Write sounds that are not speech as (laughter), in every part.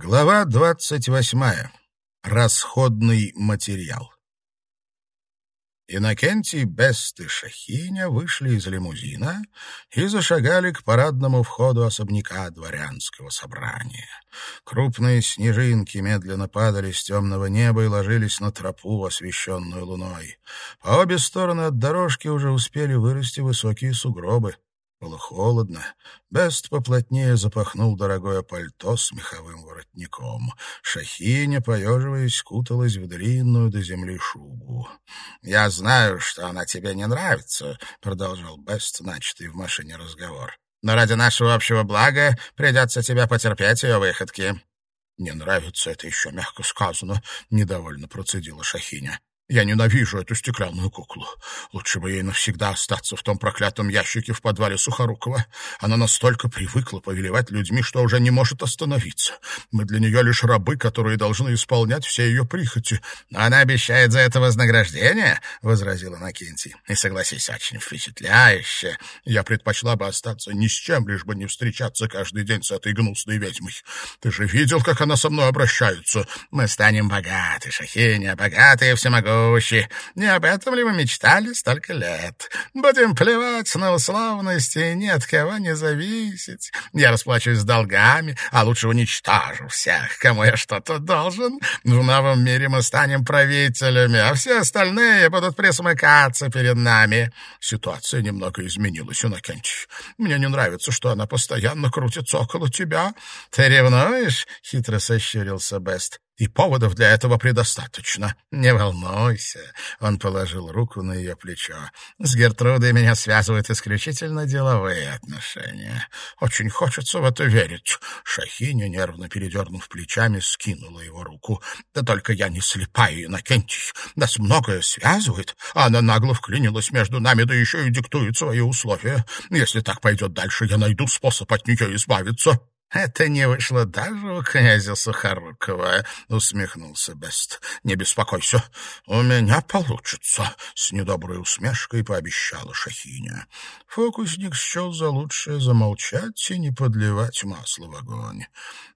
Глава двадцать восьмая. Расходный материал. Иннокентий, Бест и Шахиня вышли из лимузина и зашагали к парадному входу особняка дворянского собрания. Крупные снежинки медленно падали с темного неба и ложились на тропу, освещенную луной. По обе стороны от дорожки уже успели вырасти высокие сугробы. Было холодно. Бест поплотнее запахнул дорогое пальто с меховым воротником. Шахиня, поеживаясь, куталась в длинную до земли шубу. — Я знаю, что она тебе не нравится, — продолжал Бест, начатый в машине разговор. — Но ради нашего общего блага придется тебя потерпеть ее выходки. — Не нравится это еще мягко сказано, — недовольно процедила Шахиня. Я ненавижу эту стеклянную куклу. Лучше бы ей навсегда остаться в том проклятом ящике в подвале Сухорукова. Она настолько привыкла повелевать людьми, что уже не может остановиться. Мы для нее лишь рабы, которые должны исполнять все ее прихоти. Но она обещает за это вознаграждение, — возразил Иннокентий. И, согласись, очень впечатляюще. Я предпочла бы остаться ни с чем, лишь бы не встречаться каждый день с этой гнусной ведьмой. Ты же видел, как она со мной обращается? Мы станем богаты, Шахиня, богатые всемогущие гуще. Не об этом ли мы мечтали столько лет? Будем плевать на условности, ни от кого не зависеть. Я расплачусь с долгами, а лучше уничтожу всех, кому я что-то должен. В новом мире мы станем правителями, а все остальные будут присмыкаться перед нами. Ситуация немного изменилась, Иннокентий. Мне не нравится, что она постоянно крутится около тебя. Ты ревнуешь? — хитро сощурился Бест и поводов для этого предостаточно. Не волнуйся, — он положил руку на ее плечо. С Гертрудой меня связывают исключительно деловые отношения. Очень хочется в это верить. Шахиня, нервно передернув плечами, скинула его руку. Да только я не слепая, Иннокентий. Нас многое связывает. Она нагло вклинилась между нами, да еще и диктует свои условия. Если так пойдет дальше, я найду способ от нее избавиться. «Это не вышло даже у князя Сухорукова», — усмехнулся Бест. «Не беспокойся, у меня получится», — с недоброй усмешкой пообещала Шахиня. Фокусник счел за лучшее замолчать и не подливать масло в огонь.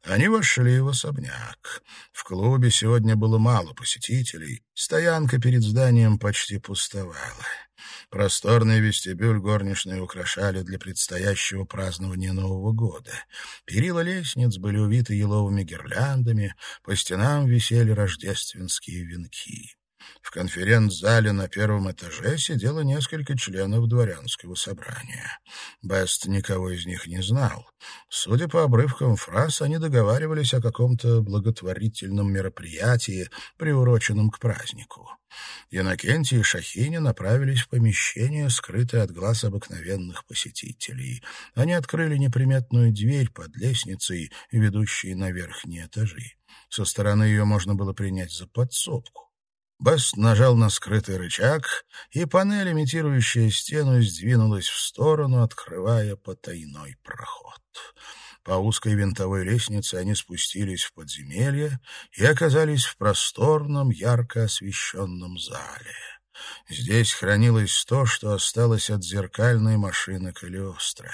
Они вошли в особняк. В клубе сегодня было мало посетителей, стоянка перед зданием почти пустовала. Просторный вестибюль горничные украшали для предстоящего празднования Нового года. Перила лестниц были увиты еловыми гирляндами, по стенам висели рождественские венки. В конференц-зале на первом этаже сидело несколько членов дворянского собрания. Бест никого из них не знал. Судя по обрывкам фраз, они договаривались о каком-то благотворительном мероприятии, приуроченном к празднику. Иннокентий и Шахиня направились в помещение, скрытое от глаз обыкновенных посетителей. Они открыли неприметную дверь под лестницей, ведущей на верхние этажи. Со стороны ее можно было принять за подсобку. Бест нажал на скрытый рычаг, и панель, имитирующая стену, сдвинулась в сторону, открывая потайной проход. По узкой винтовой лестнице они спустились в подземелье и оказались в просторном, ярко освещенном зале. Здесь хранилось то, что осталось от зеркальной машины Калиостро.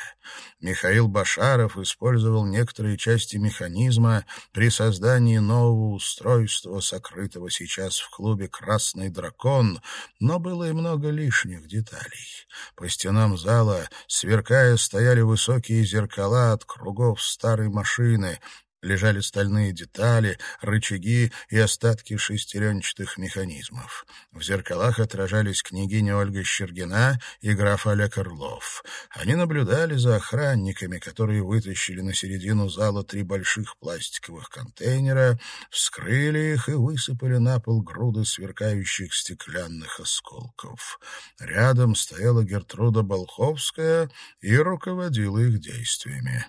Михаил Башаров использовал некоторые части механизма при создании нового устройства, сокрытого сейчас в клубе «Красный дракон», но было и много лишних деталей. По стенам зала, сверкая, стояли высокие зеркала от кругов старой машины, лежали стальные детали, рычаги и остатки шестеренчатых механизмов. В зеркалах отражались княгиня Ольга Щергина и граф Олег Орлов. Они наблюдали за охранниками, которые вытащили на середину зала три больших пластиковых контейнера, вскрыли их и высыпали на пол груды сверкающих стеклянных осколков. Рядом стояла Гертруда Болховская и руководила их действиями.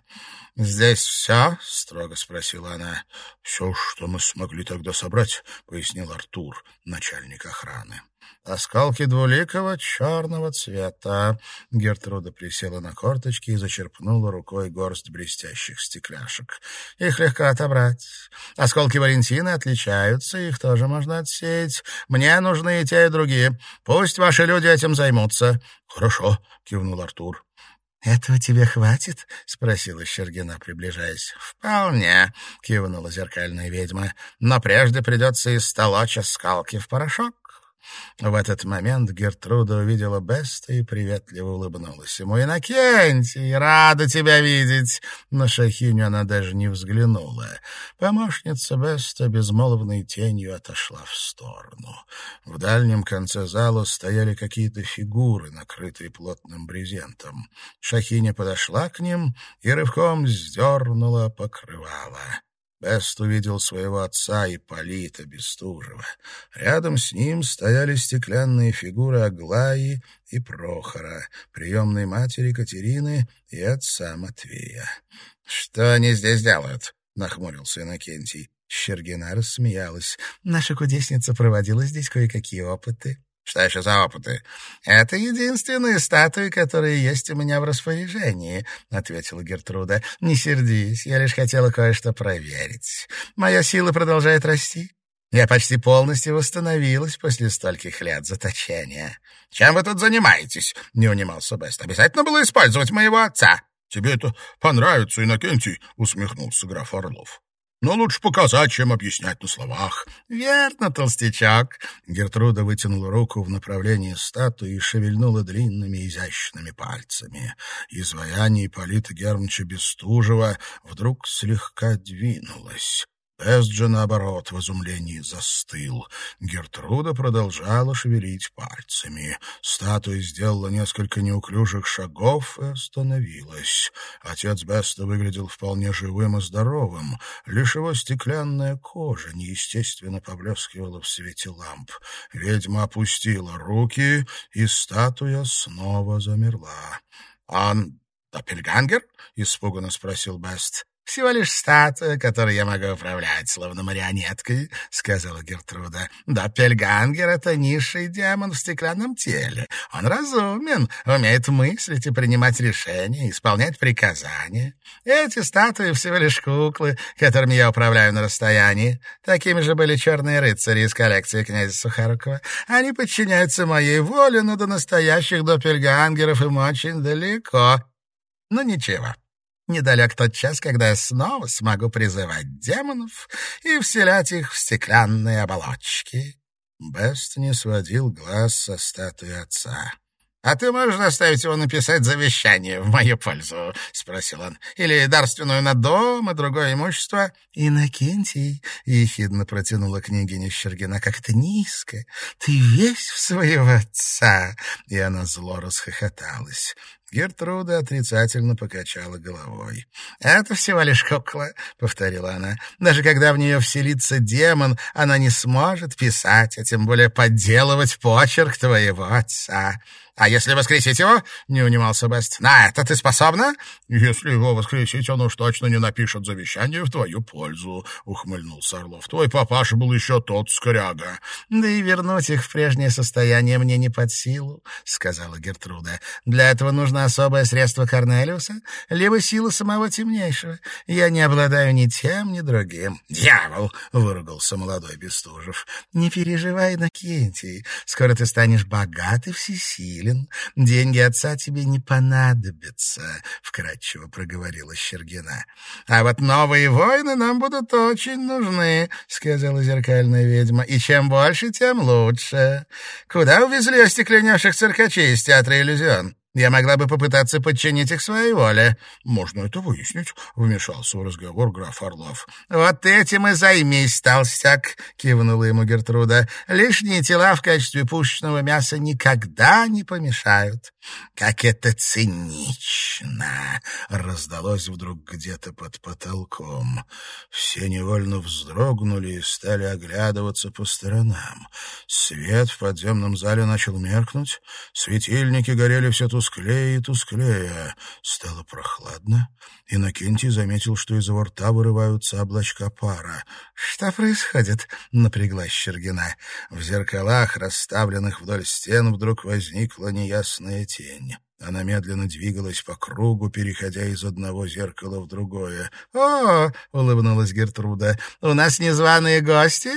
«Здесь все?» — строго спросила она. «Все, что мы смогли тогда собрать», — пояснил Артур, начальник охраны. Осколки двуликого черного цвета. Гертруда присела на корточки и зачерпнула рукой горсть блестящих стекляшек. Их легко отобрать. Осколки Валентины отличаются, их тоже можно отсеять. Мне нужны и те, и другие. Пусть ваши люди этим займутся. — Хорошо, — кивнул Артур. «Этого тебе хватит?» — спросила Щергина, приближаясь. «Вполне», — кивнула зеркальная ведьма. «Но прежде придется истолочь скалки в порошок». В этот момент Гертруда увидела Беста и приветливо улыбнулась ему. «Иннокентий, рада тебя видеть!» На Шахиню она даже не взглянула. Помощница Беста безмолвной тенью отошла в сторону. В дальнем конце зала стояли какие-то фигуры, накрытые плотным брезентом. Шахиня подошла к ним и рывком сдернула покрывало. Бест увидел своего отца Ипполита Бестужева. Рядом с ним стояли стеклянные фигуры Аглаи и Прохора, приемной матери Катерины и отца Матвея. — Что они здесь делают? — нахмурился Иннокентий. Щергина рассмеялась. «Наша кудесница проводила здесь кое-какие опыты». Что еще за опыты? Это единственные статуи, которые есть у меня в распоряжении, ответила Гертруда. Не сердись, я лишь хотела кое-что проверить. Моя сила продолжает расти. Я почти полностью восстановилась после стольких лет заточения. Чем вы тут занимаетесь? не унимался Бест. Обязательно было использовать моего отца. Тебе это понравится, Иннокентий, усмехнулся граф Орлов. Но лучше показать, чем объяснять на словах. — Верно, толстячок. Гертруда вытянула руку в направлении статуи и шевельнула длинными изящными пальцами. Изваяние Ипполита Гермча Бестужева вдруг слегка двинулось. Эст же, наоборот, в изумлении застыл. Гертруда продолжала шевелить пальцами. Статуя сделала несколько неуклюжих шагов и остановилась. Отец Беста выглядел вполне живым и здоровым. Лишь его стеклянная кожа неестественно поблескивала в свете ламп. Ведьма опустила руки, и статуя снова замерла. «Он Доппельгангер?» — испуганно спросил Бест. «Всего лишь статуя, которой я могу управлять, словно марионеткой», — сказала Гертруда. «Доппельгангер — это низший демон в стеклянном теле. Он разумен, умеет мыслить и принимать решения, исполнять приказания. Эти статуи всего лишь куклы, которыми я управляю на расстоянии. Такими же были черные рыцари из коллекции князя Сухорукова. Они подчиняются моей воле, но до настоящих доппельгангеров им очень далеко. Но ничего». Недалек тот час, когда я снова смогу призывать демонов и вселять их в стеклянные оболочки. Бест не сводил глаз со статуи отца. «А ты можешь заставить его написать завещание в мою пользу?» — спросил он. «Или дарственную на дом и другое имущество?» «Иннокентий», — ехидно протянула княгиня Щергина, — «как это низко! Ты весь в своего отца!» И она зло расхохоталась. Гертруда отрицательно покачала головой. «Это всего лишь кукла», — повторила она. «Даже когда в нее вселится демон, она не сможет писать, а тем более подделывать почерк твоего отца». «А если воскресить его?» — не унимался Бест. «На это ты способна?» «Если его воскресить, он уж точно не напишет завещание в твою пользу», — ухмыльнулся Орлов. «Твой папаша был еще тот скряга». «Да и вернуть их в прежнее состояние мне не под силу», — сказала Гертруда. «Для этого нужно особое средство Корнелиуса, либо сила самого темнейшего. Я не обладаю ни тем, ни другим». «Дьявол!» — выругался молодой Бестужев. «Не переживай, Накентий. Скоро ты станешь богат и всесилен свободен. Деньги отца тебе не понадобятся, — вкратчиво проговорила Щергина. — А вот новые войны нам будут очень нужны, — сказала зеркальная ведьма. — И чем больше, тем лучше. Куда увезли остекленевших циркачей из театра «Иллюзион»? Я могла бы попытаться подчинить их своей воле. — Можно это выяснить, — вмешался в разговор граф Орлов. — Вот этим и займись, толстяк, — кивнула ему Гертруда. — Лишние тела в качестве пушечного мяса никогда не помешают. — Как это цинично! — раздалось вдруг где-то под потолком. Все невольно вздрогнули и стали оглядываться по сторонам. Свет в подземном зале начал меркнуть, светильники горели все тусклее, тусклее и тусклее. Стало прохладно. Иннокентий заметил, что из его рта вырываются облачка пара. «Что происходит?» — напряглась Щергина. В зеркалах, расставленных вдоль стен, вдруг возникла неясная тень. Она медленно двигалась по кругу, переходя из одного зеркала в другое. «О!» — улыбнулась Гертруда. «У нас незваные гости?»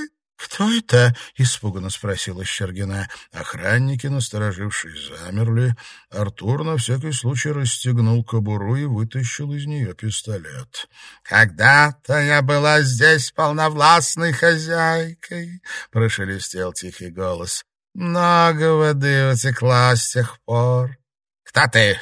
«Кто это?» — испуганно спросила Щергина. Охранники, насторожившись, замерли. Артур на всякий случай расстегнул кобуру и вытащил из нее пистолет. «Когда-то я была здесь полновластной хозяйкой», — прошелестел тихий голос. «Много воды утекла с тех пор». «Кто ты?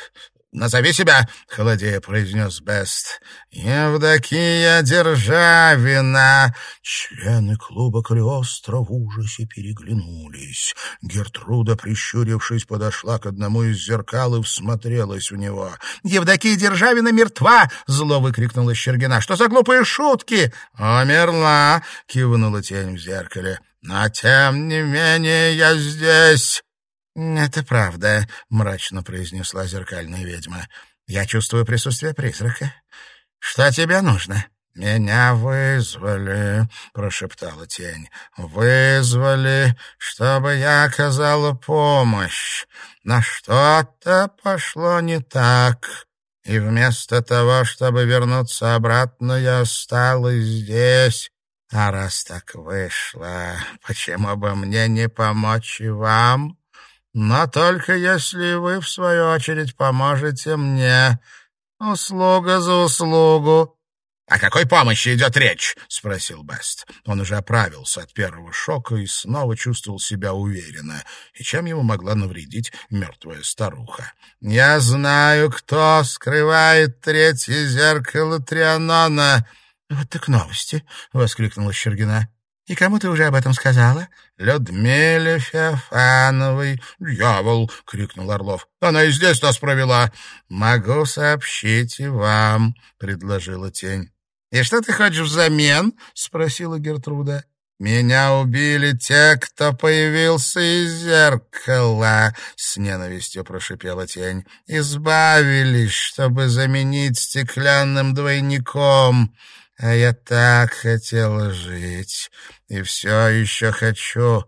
«Назови себя!» — холодея произнес Бест. «Евдокия Державина!» Члены клуба Калиостро в ужасе переглянулись. Гертруда, прищурившись, подошла к одному из зеркал и всмотрелась в него. «Евдокия Державина мертва!» — зло выкрикнула Щергина. «Что за глупые шутки?» «Умерла!» — кивнула тень в зеркале. «Но тем не менее я здесь!» «Это правда», — мрачно произнесла зеркальная ведьма. «Я чувствую присутствие призрака. Что тебе нужно?» «Меня вызвали», — прошептала тень. «Вызвали, чтобы я оказала помощь. Но что-то пошло не так, и вместо того, чтобы вернуться обратно, я осталась здесь». А раз так вышло, почему бы мне не помочь и вам? Но только если вы, в свою очередь, поможете мне. Услуга за услугу». «О какой помощи идет речь?» — спросил Бест. Он уже оправился от первого шока и снова чувствовал себя уверенно. И чем ему могла навредить мертвая старуха? «Я знаю, кто скрывает третье зеркало Трианона». «Вот так новости!» — воскликнула Щергина. «И кому ты уже об этом сказала?» «Людмиле Феофановой». «Дьявол!» — крикнул Орлов. «Она и здесь нас провела». «Могу сообщить и вам», — предложила тень. «И что ты хочешь взамен?» — спросила Гертруда. «Меня убили те, кто появился из зеркала», — с ненавистью прошипела тень. «Избавились, чтобы заменить стеклянным двойником». А я так хотела жить, и все еще хочу.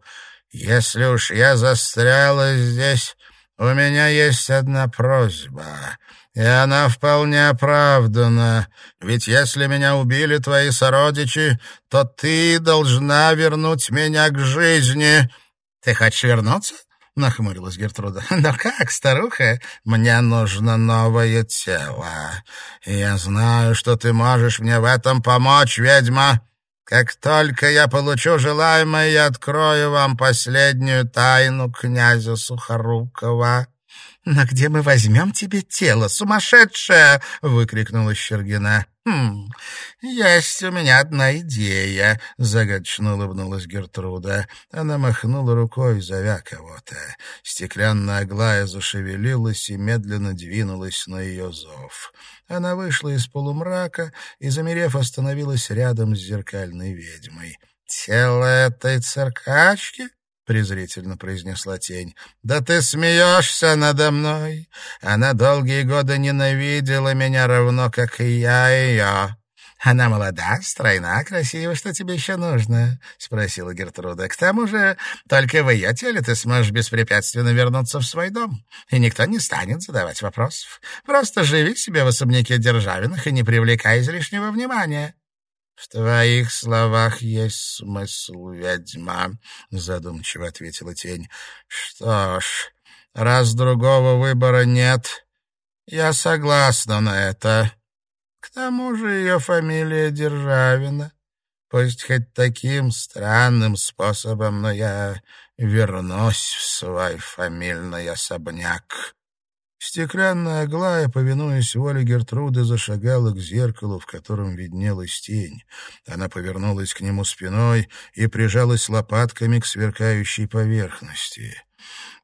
Если уж я застряла здесь, у меня есть одна просьба, и она вполне оправдана. Ведь если меня убили твои сородичи, то ты должна вернуть меня к жизни. Ты хочешь вернуться? — нахмурилась Гертруда. (laughs) «Но как, старуха? Мне нужно новое тело. Я знаю, что ты можешь мне в этом помочь, ведьма. Как только я получу желаемое, я открою вам последнюю тайну князя Сухорукова». «Но где мы возьмем тебе тело, сумасшедшая?» — выкрикнула Щергина. «Хм, есть у меня одна идея», — загадочно улыбнулась Гертруда. Она махнула рукой, зовя кого-то. Стеклянная Аглая зашевелилась и медленно двинулась на ее зов. Она вышла из полумрака и, замерев, остановилась рядом с зеркальной ведьмой. «Тело этой циркачки?» — презрительно произнесла тень. «Да ты смеешься надо мной! Она долгие годы ненавидела меня равно, как и я ее!» «Она молода, стройна, красива. Что тебе еще нужно?» — спросила Гертруда. «К тому же только в ее теле ты сможешь беспрепятственно вернуться в свой дом, и никто не станет задавать вопросов. Просто живи себе в особняке Державиных и не привлекай излишнего внимания». «В твоих словах есть смысл, ведьма», — задумчиво ответила тень. «Что ж, раз другого выбора нет, я согласна на это. К тому же ее фамилия Державина. Пусть хоть таким странным способом, но я вернусь в свой фамильный особняк». Стеклянная Аглая, повинуясь воле Гертруды, зашагала к зеркалу, в котором виднелась тень. Она повернулась к нему спиной и прижалась лопатками к сверкающей поверхности.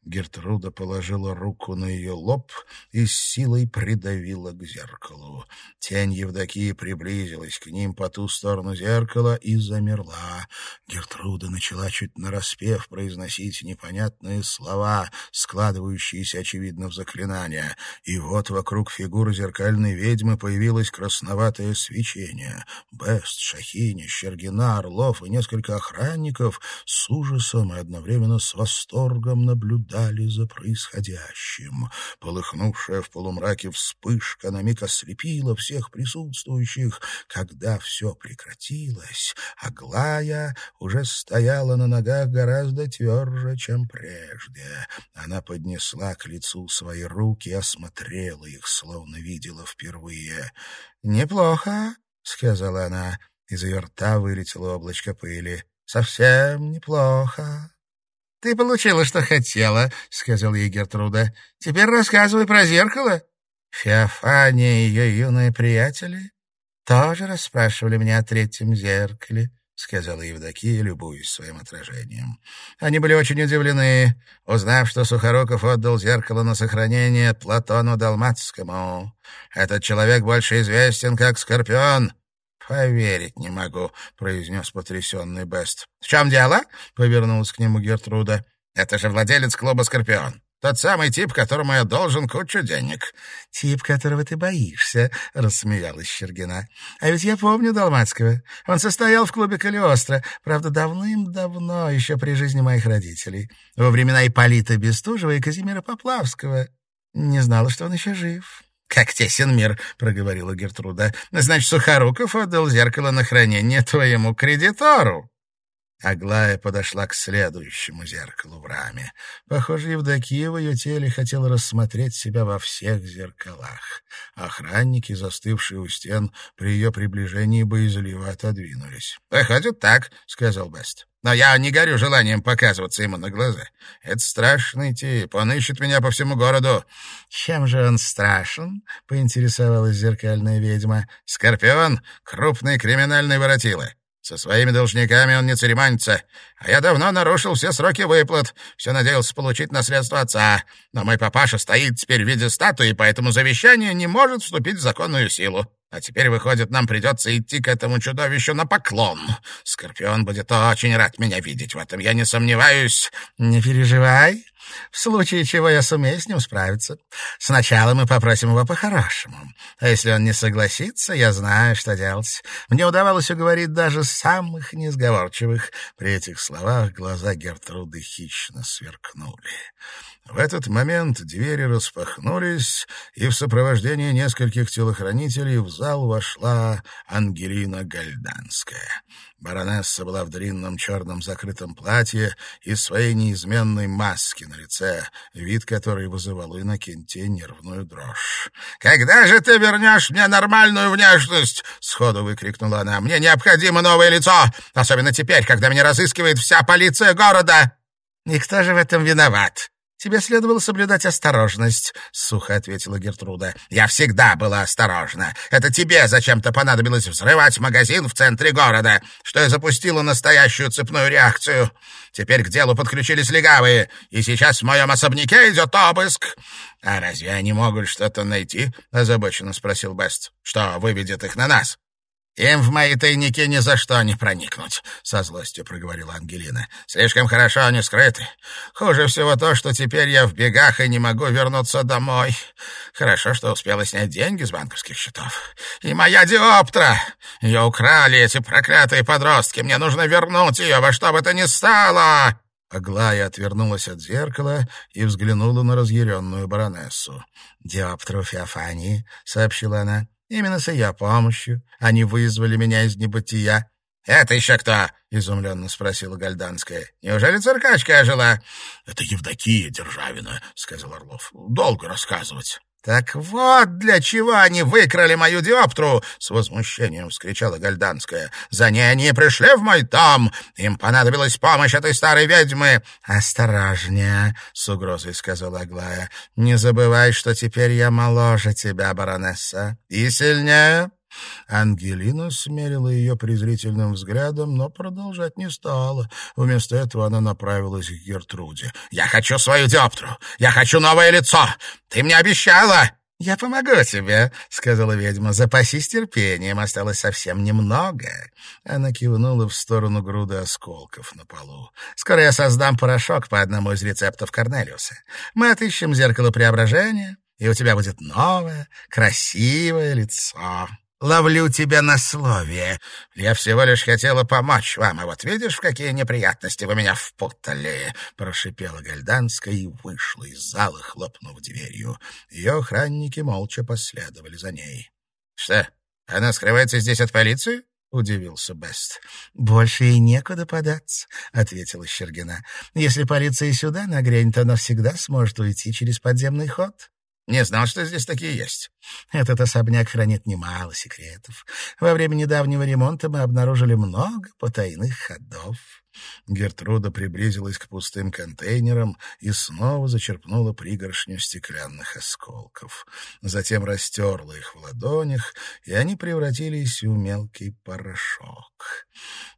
Гертруда положила руку на ее лоб и с силой придавила к зеркалу. Тень Евдокии приблизилась к ним по ту сторону зеркала и замерла. Гертруда начала чуть нараспев произносить непонятные слова, складывающиеся, очевидно, в заклинания. И вот вокруг фигуры зеркальной ведьмы появилось красноватое свечение. Бест, Шахиня, Щергина, Орлов и несколько охранников с ужасом и одновременно с восторгом наблюдали за происходящим. Полыхнувшая в полумраке вспышка на миг ослепила всех присутствующих. Когда все прекратилось, Аглая уже стояла на ногах гораздо тверже, чем прежде. Она поднесла к лицу свои руки и осмотрела их, словно видела впервые. «Неплохо», — сказала она. Из ее рта вылетело облачко пыли. «Совсем неплохо». «Ты получила, что хотела», — сказал ей Гертруда. «Теперь рассказывай про зеркало». Феофания и ее юные приятели тоже расспрашивали меня о третьем зеркале, — сказала Евдокия, любуясь своим отражением. Они были очень удивлены, узнав, что Сухоруков отдал зеркало на сохранение Платону Далматскому. Этот человек больше известен как Скорпион, «Поверить не могу», — произнес потрясенный Бест. «В чем дело?» — повернулась к нему Гертруда. «Это же владелец клуба «Скорпион». Тот самый тип, которому я должен кучу денег. — Тип, которого ты боишься, — рассмеялась Щергина. — А ведь я помню Долмацкого. Он состоял в клубе Калиостро, правда, давным-давно, еще при жизни моих родителей, во времена Ипполита Бестужева и Казимира Поплавского. Не знала, что он еще жив. «Как тесен мир», — проговорила Гертруда. «Значит, Сухоруков отдал зеркало на хранение твоему кредитору». Аглая подошла к следующему зеркалу в раме. Похоже, Евдокия в ее теле хотела рассмотреть себя во всех зеркалах. Охранники, застывшие у стен, при ее приближении боязливо отодвинулись. «Выходит так», — сказал Бест. «Но я не горю желанием показываться ему на глаза. Это страшный тип, он ищет меня по всему городу». «Чем же он страшен?» — поинтересовалась зеркальная ведьма. «Скорпион — крупный криминальный воротило. Со своими должниками он не церемонится. А я давно нарушил все сроки выплат. Все надеялся получить наследство отца. Но мой папаша стоит теперь в виде статуи, поэтому завещание не может вступить в законную силу. А теперь, выходит, нам придется идти к этому чудовищу на поклон. Скорпион будет очень рад меня видеть, в этом я не сомневаюсь. Не переживай. В случае чего я сумею с ним справиться. Сначала мы попросим его по-хорошему. А если он не согласится, я знаю, что делать. Мне удавалось уговорить даже самых несговорчивых. При этих словах глаза Гертруды хищно сверкнули. В этот момент двери распахнулись, и в сопровождении нескольких телохранителей в зал вошла Ангелина Гальданская. Баронесса была в длинном черном закрытом платье и своей неизменной маске на лице, вид которой вызывал у Иннокентия нервную дрожь. «Когда же ты вернешь мне нормальную внешность?» — сходу выкрикнула она. «Мне необходимо новое лицо, особенно теперь, когда меня разыскивает вся полиция города!» «И кто же в этом виноват?» «Тебе следовало соблюдать осторожность», — сухо ответила Гертруда. «Я всегда была осторожна. Это тебе зачем-то понадобилось взрывать магазин в центре города, что и запустило настоящую цепную реакцию. Теперь к делу подключились легавые, и сейчас в моем особняке идет обыск». «А разве они могут что-то найти?» — озабоченно спросил Бест. «Что выведет их на нас?» «Им в мои тайники ни за что не проникнуть», — со злостью проговорила Ангелина. «Слишком хорошо они скрыты. Хуже всего то, что теперь я в бегах и не могу вернуться домой. Хорошо, что успела снять деньги с банковских счетов. И моя диоптра! Ее украли эти проклятые подростки. Мне нужно вернуть ее во что бы то ни стало!» Аглая отвернулась от зеркала и взглянула на разъяренную баронессу. «Диоптру Феофании», — сообщила она. Именно с ее помощью они вызвали меня из небытия. — Это еще кто? — изумленно спросила Гальданская. — Неужели циркачка ожила? — Это Евдокия Державина, — сказал Орлов. — Долго рассказывать. «Так вот для чего они выкрали мою диоптру!» — с возмущением вскричала Гальданская. «За ней они пришли в мой дом! Им понадобилась помощь этой старой ведьмы!» «Осторожнее!» — с угрозой сказала Аглая. «Не забывай, что теперь я моложе тебя, баронесса, и сильнее!» Ангелина смерила ее презрительным взглядом, но продолжать не стала. Вместо этого она направилась к Гертруде. «Я хочу свою диоптру! Я хочу новое лицо! Ты мне обещала!» «Я помогу тебе», — сказала ведьма. «Запасись терпением, осталось совсем немного». Она кивнула в сторону груды осколков на полу. «Скоро я создам порошок по одному из рецептов Корнелиуса. Мы отыщем зеркало преображения, и у тебя будет новое, красивое лицо». Ловлю тебя на слове. Я всего лишь хотела помочь вам, а вот видишь, в какие неприятности вы меня впутали!» Прошипела Гальданская и вышла из зала, хлопнув дверью. Ее охранники молча последовали за ней. «Что, она скрывается здесь от полиции?» — удивился Бест. «Больше и некуда податься», — ответила Щергина. «Если полиция сюда нагрянет, она всегда сможет уйти через подземный ход». Не знал, что здесь такие есть. Этот особняк хранит немало секретов. Во время недавнего ремонта мы обнаружили много потайных ходов. Гертруда приблизилась к пустым контейнерам и снова зачерпнула пригоршню стеклянных осколков. Затем растерла их в ладонях, и они превратились в мелкий порошок.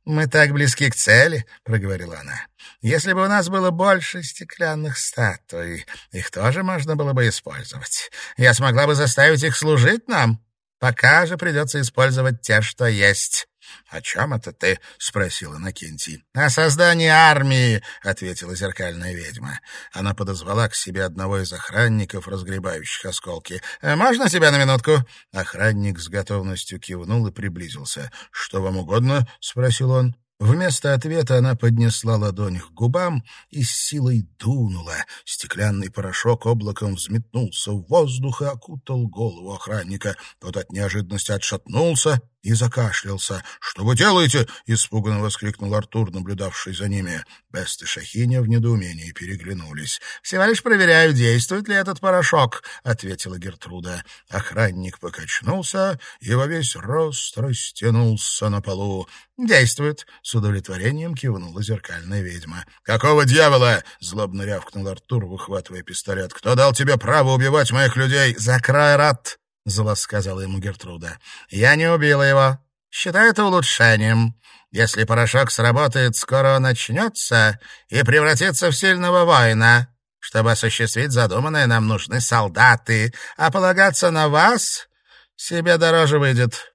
«Мы так близки к цели», — проговорила она. «Если бы у нас было больше стеклянных статуй, их тоже можно было бы использовать. Я смогла бы заставить их служить нам. Пока же придется использовать те, что есть». «О чем это ты?» — спросила Иннокентий. «О создании армии», — ответила зеркальная ведьма. Она подозвала к себе одного из охранников, разгребающих осколки. «Э, «Можно тебя на минутку?» Охранник с готовностью кивнул и приблизился. «Что вам угодно?» — спросил он. Вместо ответа она поднесла ладонь к губам и с силой дунула. Стеклянный порошок облаком взметнулся в воздух и окутал голову охранника. Тот от неожиданности отшатнулся и закашлялся. «Что вы делаете?» — испуганно воскликнул Артур, наблюдавший за ними. Бест и Шахиня в недоумении переглянулись. «Всего лишь проверяю, действует ли этот порошок», — ответила Гертруда. Охранник покачнулся и во весь рост растянулся на полу. «Действует», — с удовлетворением кивнула зеркальная ведьма. «Какого дьявола?» — злобно рявкнул Артур, выхватывая пистолет. «Кто дал тебе право убивать моих людей?» «Закрой рот!» — зло сказала ему Гертруда. «Я не убила его. Считаю это улучшением. Если порошок сработает, скоро он начнется и превратится в сильного воина. Чтобы осуществить задуманное, нам нужны солдаты, а полагаться на вас себе дороже выйдет».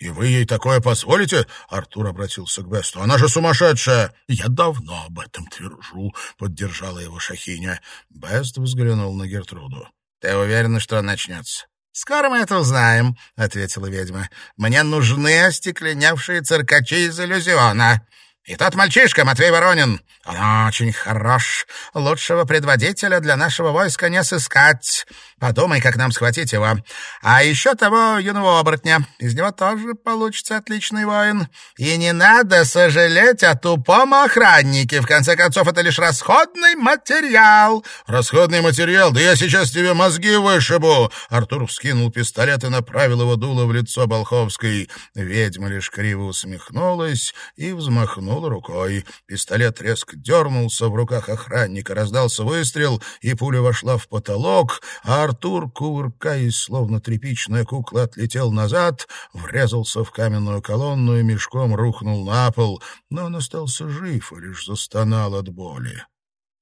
«И вы ей такое позволите?» — Артур обратился к Бесту. «Она же сумасшедшая!» «Я давно об этом твержу», — поддержала его Шахиня. Бест взглянул на Гертруду. «Ты уверена, что он начнется?» «Скоро мы это узнаем», — ответила ведьма. «Мне нужны остекленевшие циркачи из иллюзиона. И тот мальчишка, Матвей Воронин, он очень хорош. Лучшего предводителя для нашего войска не сыскать. Подумай, как нам схватить его. А еще того юного оборотня. Из него тоже получится отличный воин. И не надо сожалеть о тупом охраннике. В конце концов, это лишь расходный материал. Расходный материал? Да я сейчас тебе мозги вышибу. Артур вскинул пистолет и направил его дуло в лицо Болховской. Ведьма лишь криво усмехнулась и взмахнула рукой. Пистолет резко дернулся в руках охранника, раздался выстрел, и пуля вошла в потолок, а Артур, кувыркаясь, словно тряпичная кукла, отлетел назад, врезался в каменную колонну и мешком рухнул на пол, но он остался жив и лишь застонал от боли.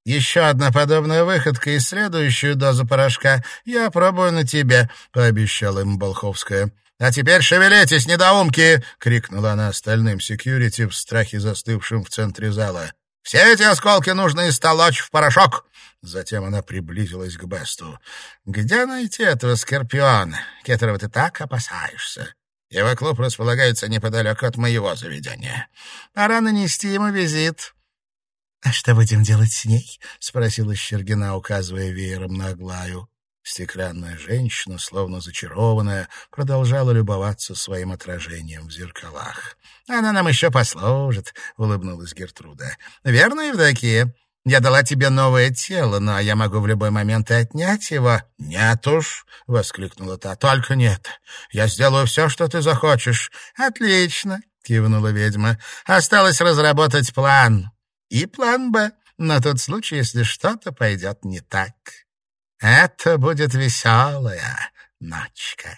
«Еще одна подобная выходка и следующую дозу порошка я пробую на тебе», — пообещала ему Болховская. «А теперь шевелитесь, недоумки!» — крикнула она остальным секьюрити в страхе застывшим в центре зала. «Все эти осколки нужно истолочь в порошок!» Затем она приблизилась к Бесту. «Где найти этого скорпиона, которого ты так опасаешься?» Его клуб располагается неподалеку от моего заведения. Пора нанести ему визит. — А что будем делать с ней? — спросила Щергина, указывая веером на Аглаю. Стеклянная женщина, словно зачарованная, продолжала любоваться своим отражением в зеркалах. — Она нам еще послужит, — улыбнулась Гертруда. — Верно, Евдокия? Я дала тебе новое тело, но я могу в любой момент и отнять его. — Нет уж, — воскликнула та, — только нет. Я сделаю все, что ты захочешь. — Отлично, — кивнула ведьма. — Осталось разработать план. И план «Б» на тот случай, если что-то пойдет не так. Это будет веселая ночка.